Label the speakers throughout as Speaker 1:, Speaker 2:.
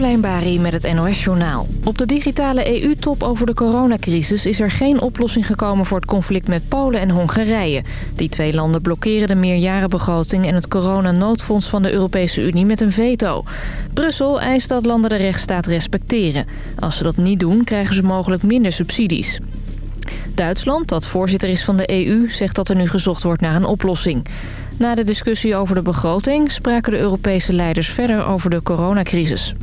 Speaker 1: Carolijn met het NOS Journaal. Op de digitale EU-top over de coronacrisis is er geen oplossing gekomen voor het conflict met Polen en Hongarije. Die twee landen blokkeren de meerjarenbegroting en het coronanoodfonds van de Europese Unie met een veto. Brussel eist dat landen de rechtsstaat respecteren. Als ze dat niet doen, krijgen ze mogelijk minder subsidies. Duitsland, dat voorzitter is van de EU, zegt dat er nu gezocht wordt naar een oplossing. Na de discussie over de begroting spraken de Europese leiders verder over de coronacrisis.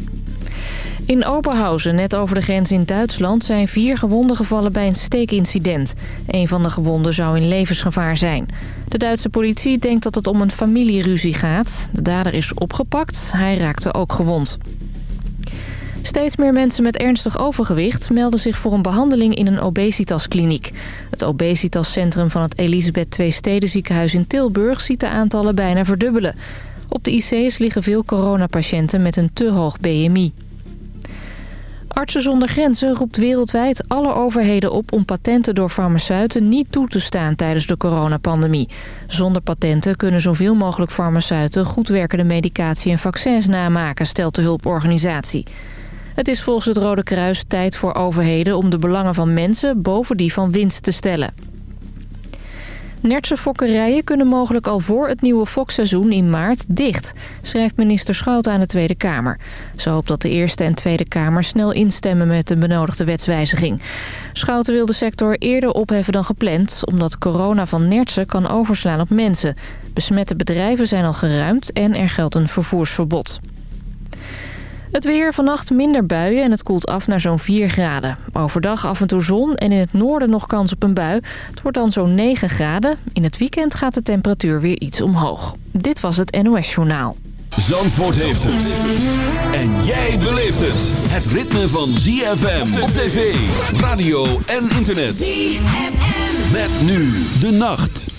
Speaker 1: In Oberhausen, net over de grens in Duitsland, zijn vier gewonden gevallen bij een steekincident. Een van de gewonden zou in levensgevaar zijn. De Duitse politie denkt dat het om een familieruzie gaat. De dader is opgepakt, hij raakte ook gewond. Steeds meer mensen met ernstig overgewicht melden zich voor een behandeling in een obesitaskliniek. Het obesitascentrum van het Elisabeth II Stedenziekenhuis in Tilburg ziet de aantallen bijna verdubbelen. Op de IC's liggen veel coronapatiënten met een te hoog BMI. Artsen zonder Grenzen roept wereldwijd alle overheden op om patenten door farmaceuten niet toe te staan tijdens de coronapandemie. Zonder patenten kunnen zoveel mogelijk farmaceuten goed werkende medicatie en vaccins namaken, stelt de hulporganisatie. Het is volgens het Rode Kruis tijd voor overheden om de belangen van mensen boven die van winst te stellen. Nertse fokkerijen kunnen mogelijk al voor het nieuwe fokseizoen in maart dicht, schrijft minister Schouten aan de Tweede Kamer. Ze hoopt dat de Eerste en Tweede Kamer snel instemmen met de benodigde wetswijziging. Schouten wil de sector eerder opheffen dan gepland, omdat corona van nertsen kan overslaan op mensen. Besmette bedrijven zijn al geruimd en er geldt een vervoersverbod. Het weer, vannacht minder buien en het koelt af naar zo'n 4 graden. Overdag af en toe zon en in het noorden nog kans op een bui. Het wordt dan zo'n 9 graden. In het weekend gaat de temperatuur weer iets omhoog. Dit was het NOS Journaal.
Speaker 2: Zandvoort heeft het. En jij beleeft het. Het ritme van ZFM op tv, radio en internet. ZFM. Met nu de nacht.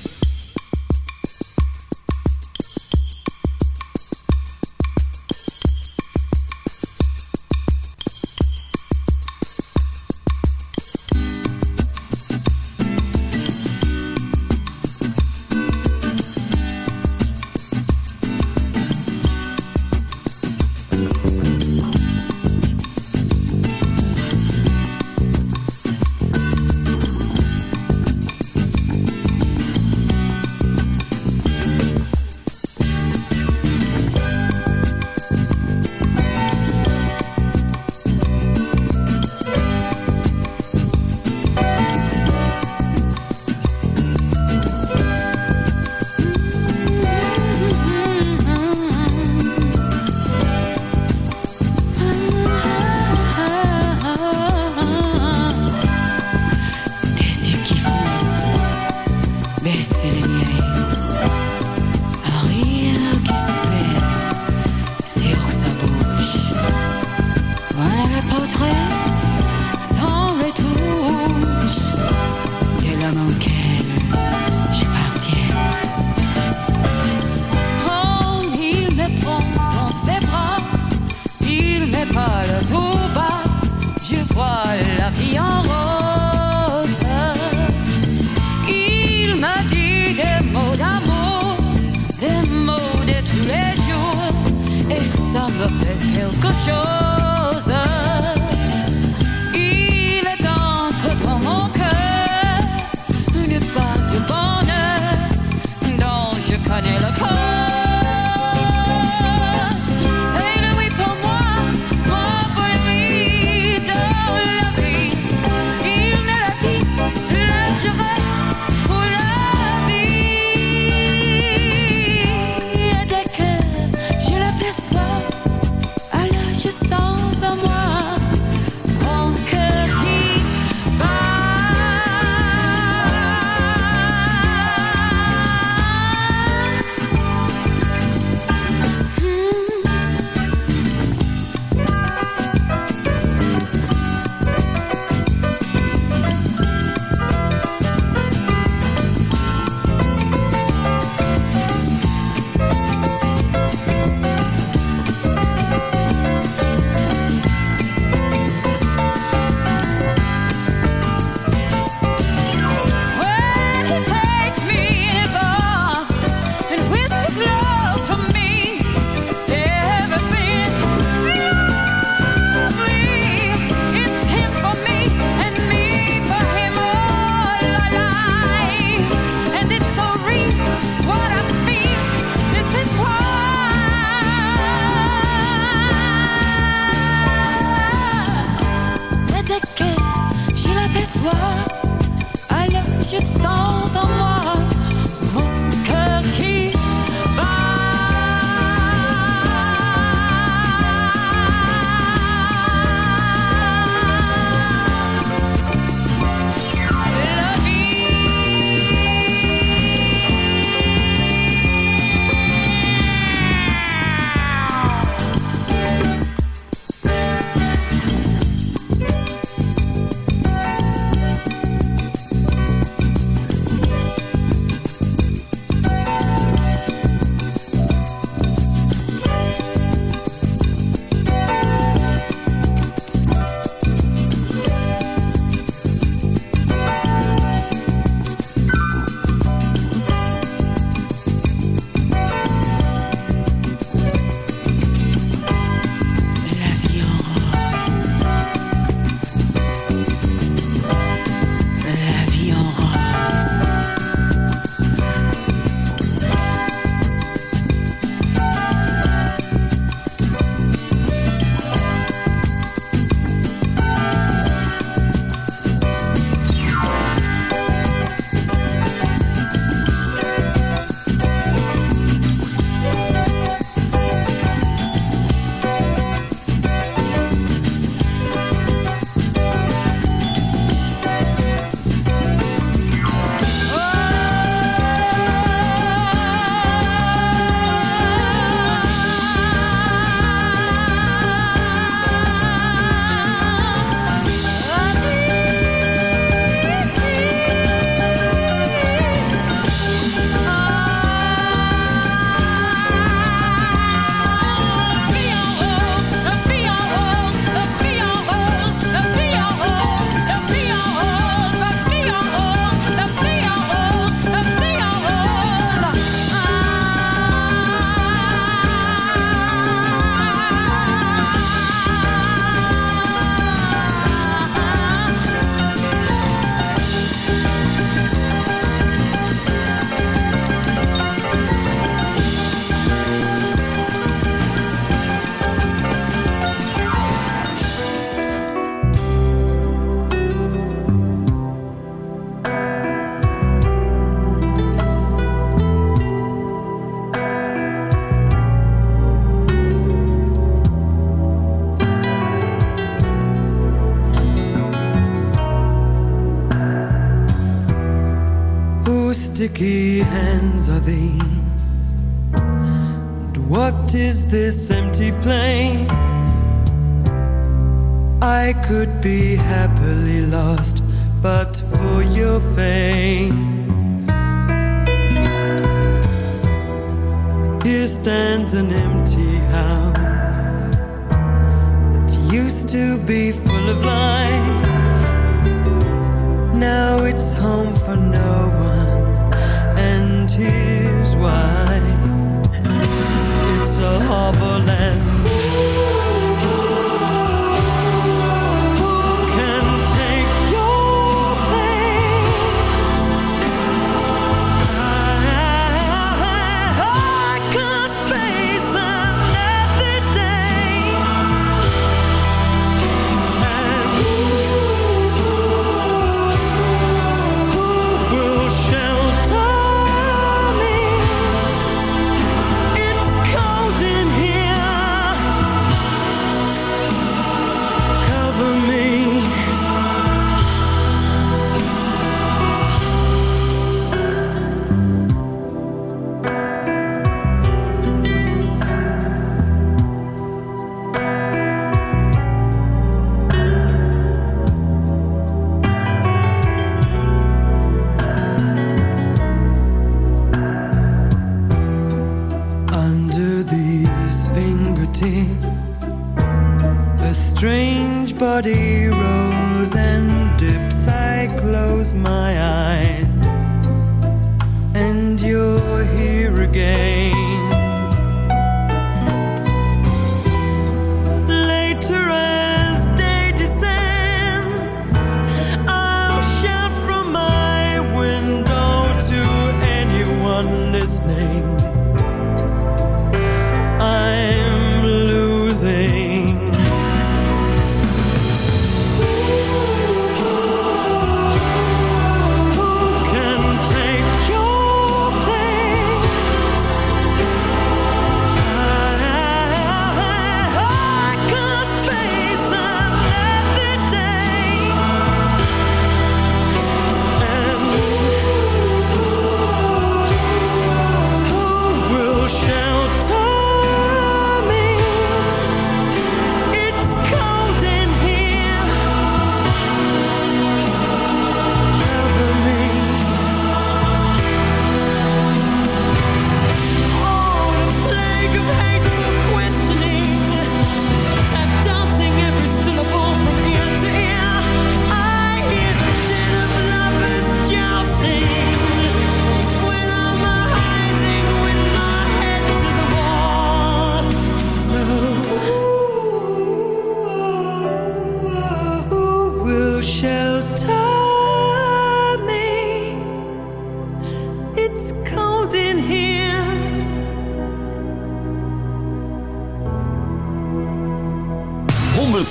Speaker 3: Quelque chose.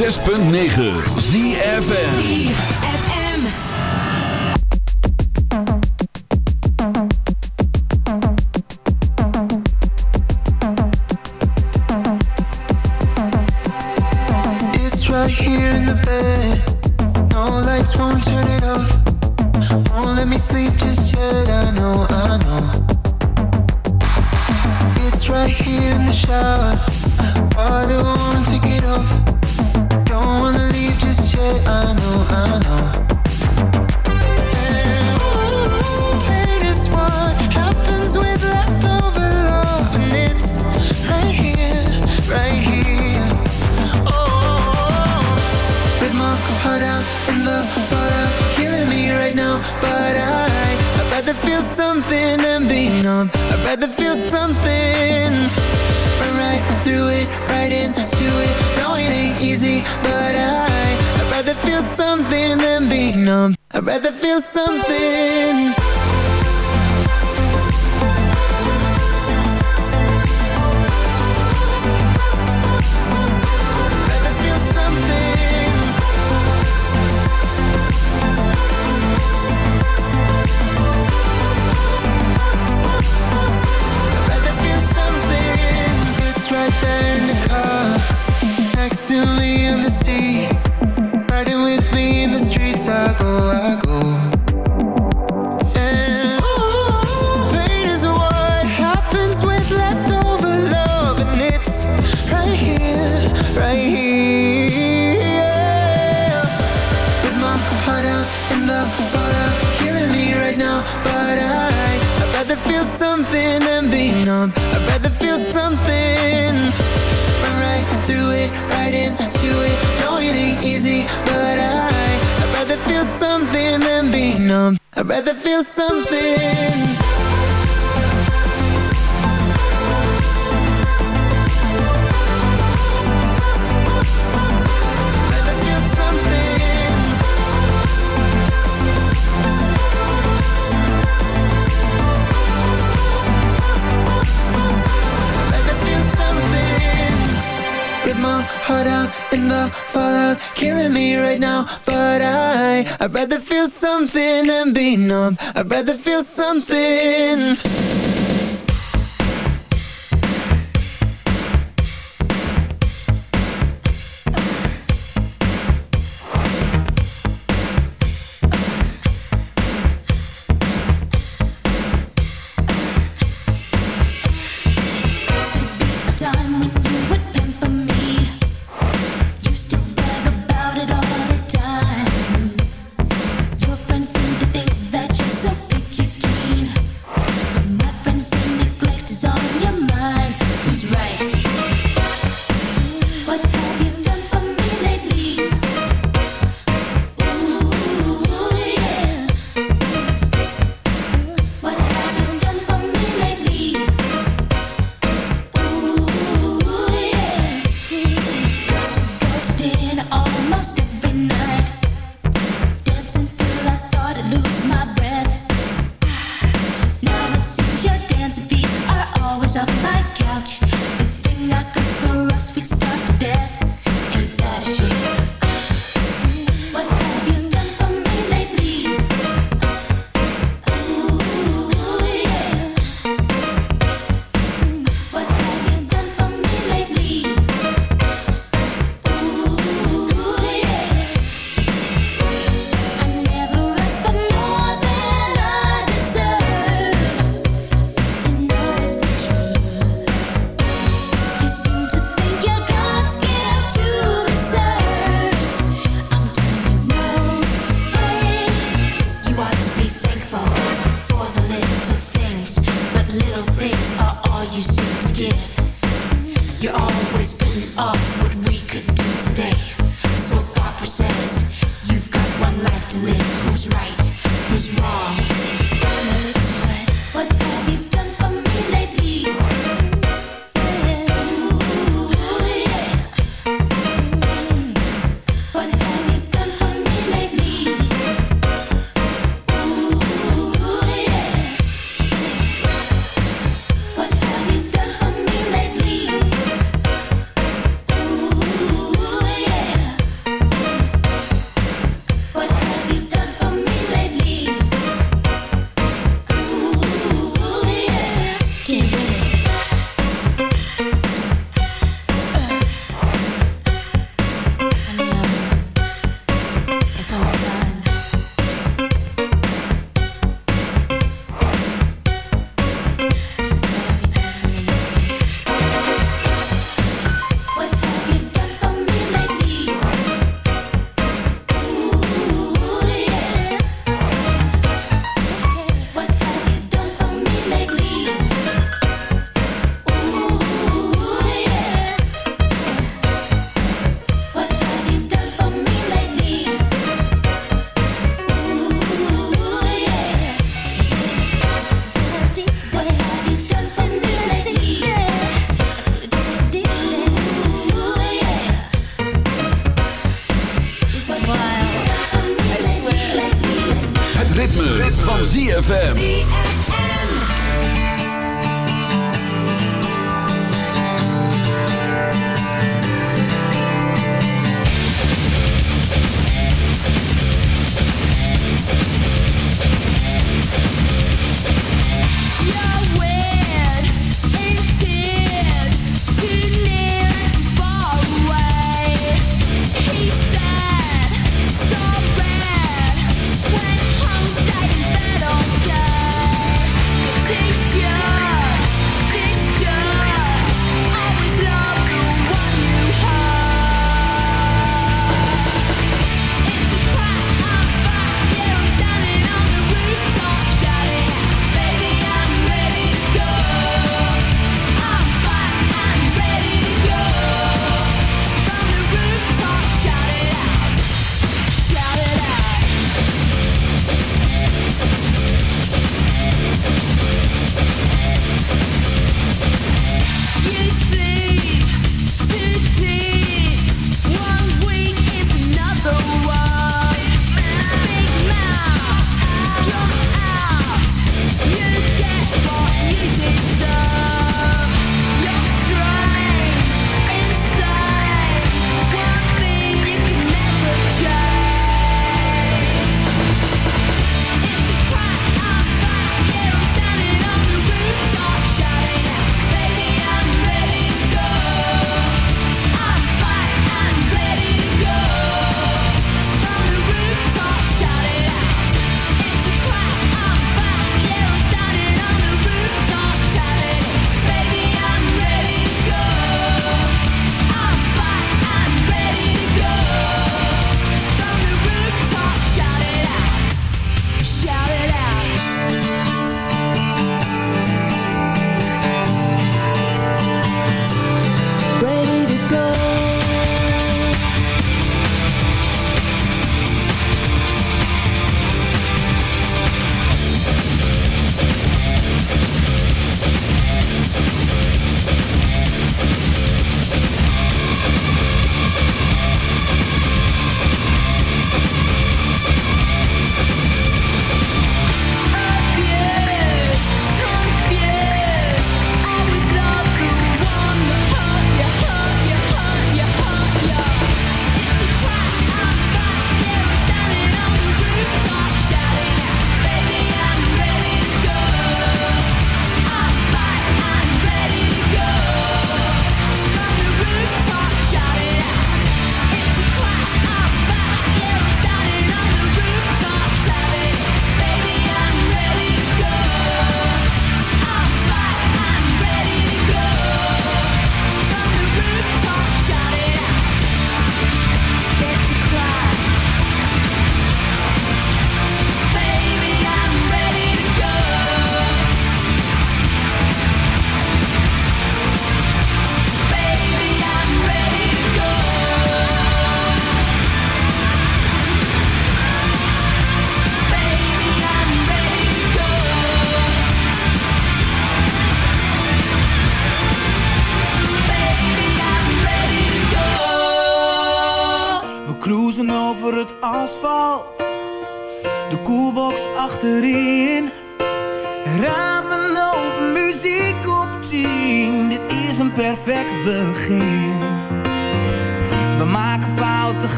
Speaker 4: 106.9 ZFN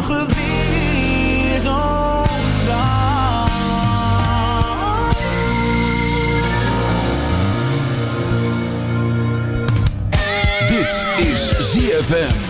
Speaker 4: morgen weer zo'n dag. Dit is
Speaker 2: ZFM.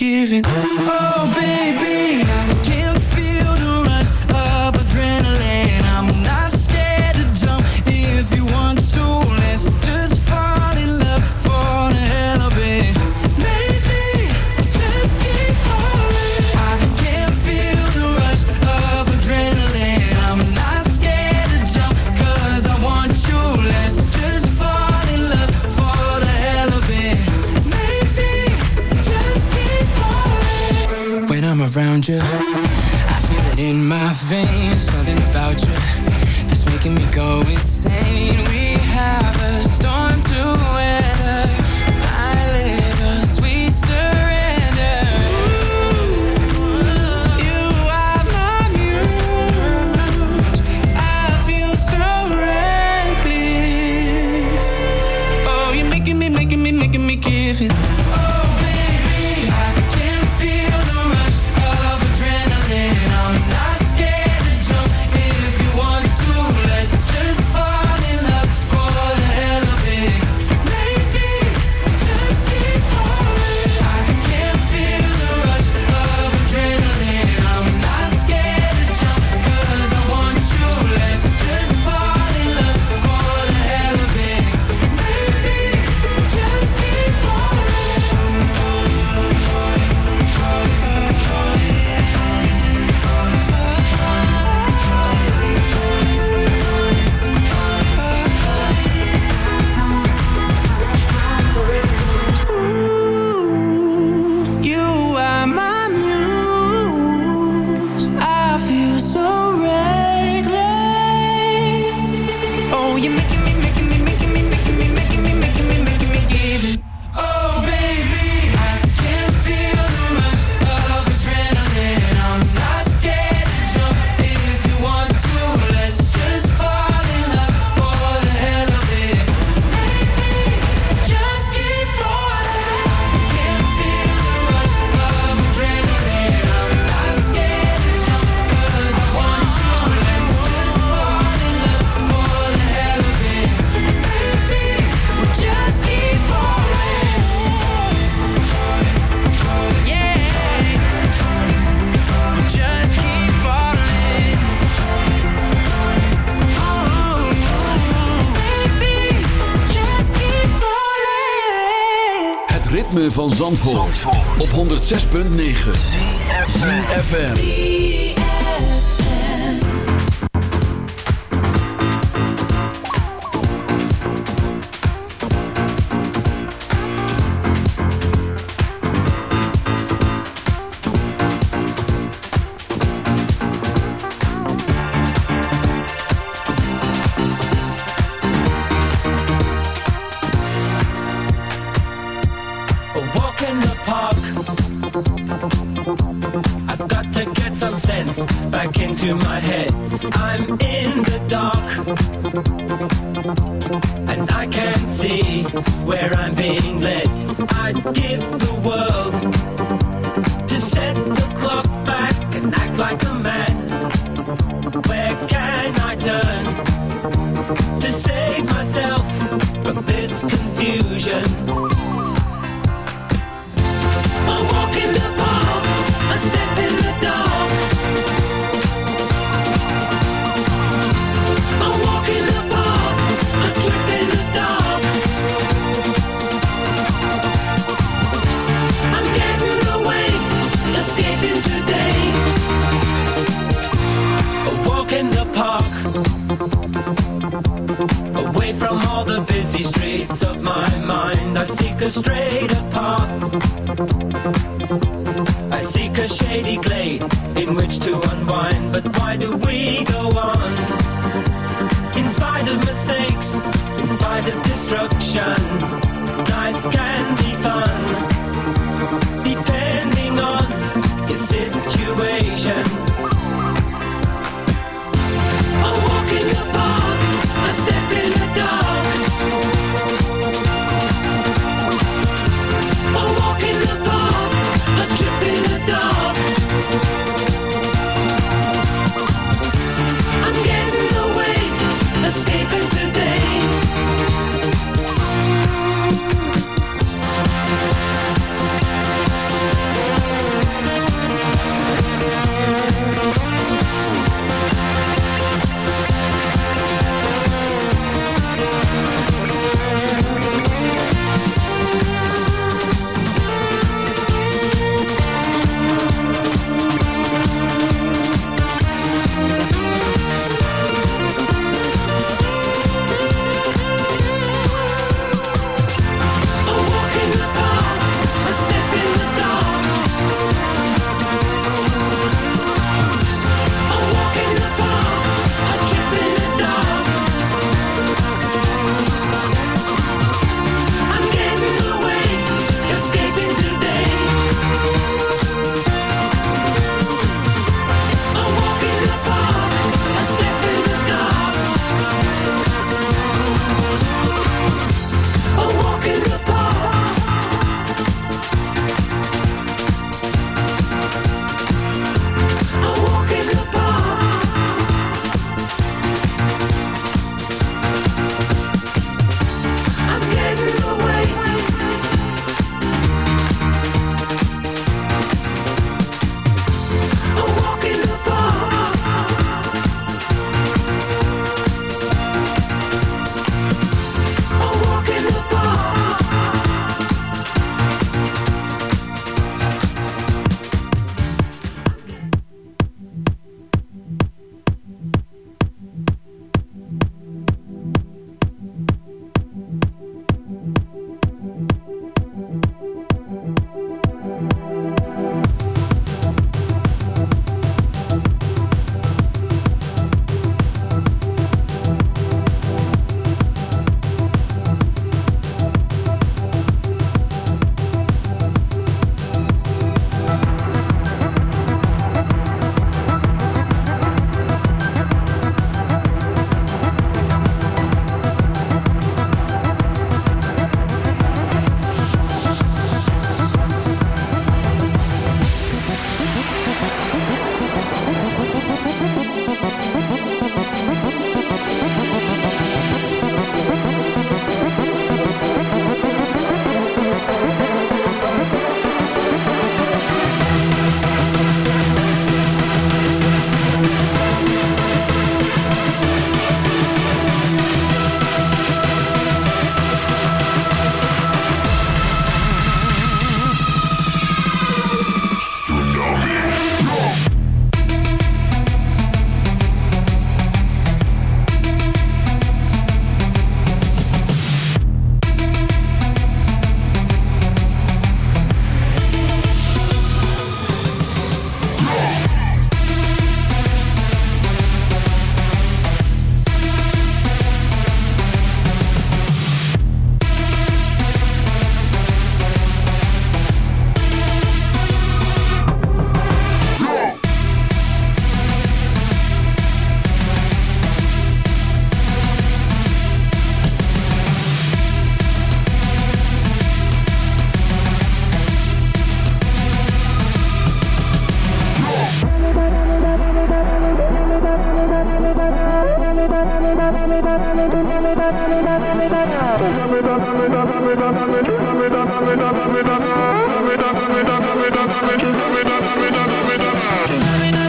Speaker 5: giving. Oh, baby.
Speaker 6: 6.9 time. Tsunami,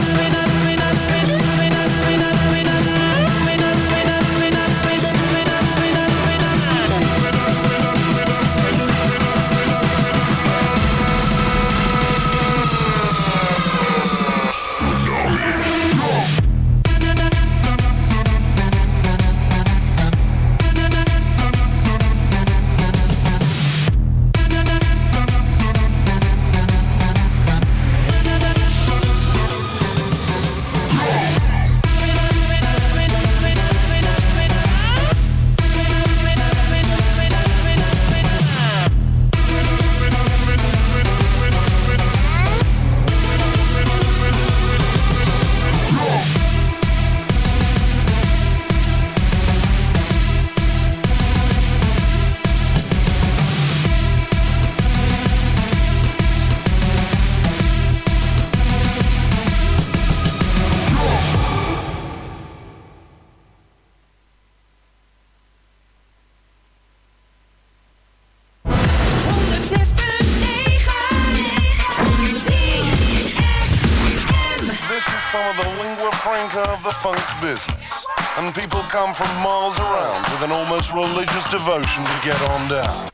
Speaker 6: come from miles around with an almost religious devotion to get on down.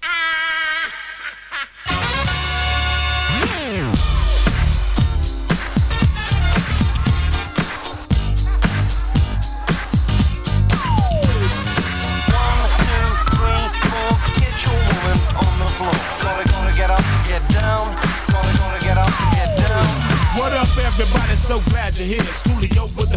Speaker 7: What up, everybody? So glad you're here. Schoolio with the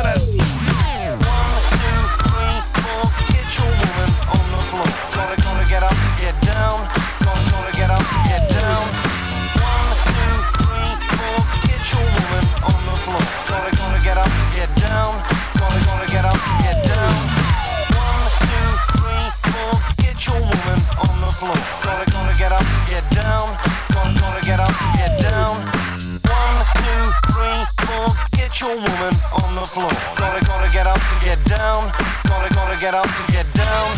Speaker 7: gotta. That.
Speaker 6: Your woman on the floor. Gotta, gotta get up to get down. Gotta, gotta get up to get down.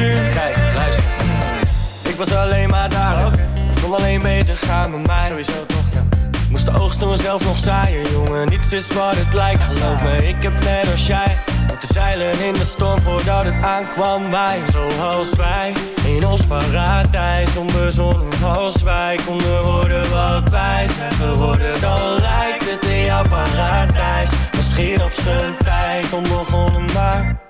Speaker 8: De Kijk, luister ik was alleen maar daar ook. Kon alleen beter gaan met mij. Sowieso toch, ja. Moest de oogst toen zelf nog zaaien, jongen. Niets is wat het lijkt, geloof me. Ik heb net als jij moeten zeilen in de storm voordat het aankwam. Wij, zoals wij, in ons paradijs. Onbezonnen als wij konden worden wat wij zijn geworden. Dan lijkt het in jouw paradijs. Misschien op zijn tijd onbegonnen, maar.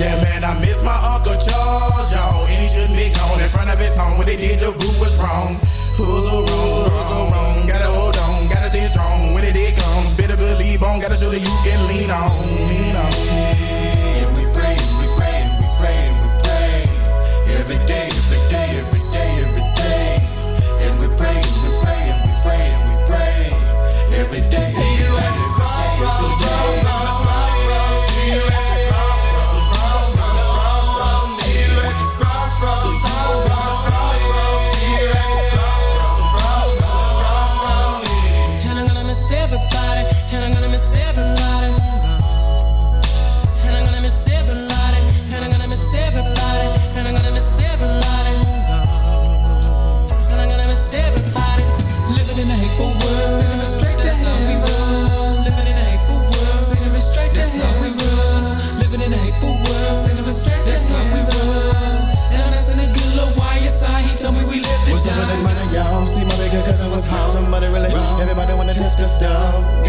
Speaker 9: Yeah, man, I miss my Uncle Charles, y'all. And he shouldn't be gone in front of his home. When they did, the root was wrong. Who's so wrong? Who's wrong? Gotta hold on, gotta stay strong. When it comes, better believe on. Gotta show that you can lean on. Lean on.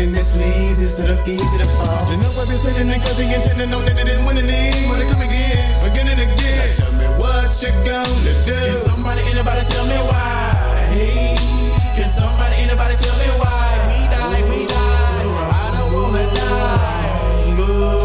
Speaker 10: And
Speaker 9: this leads instead of easy to fall. You know I've been sitting and cause intending on that it didn't win any. Wanna come again, again and again. Now tell me what you gonna do. Can somebody, anybody tell me why? Hey, can somebody, anybody tell me why? We die, we die. I don't wanna die. Go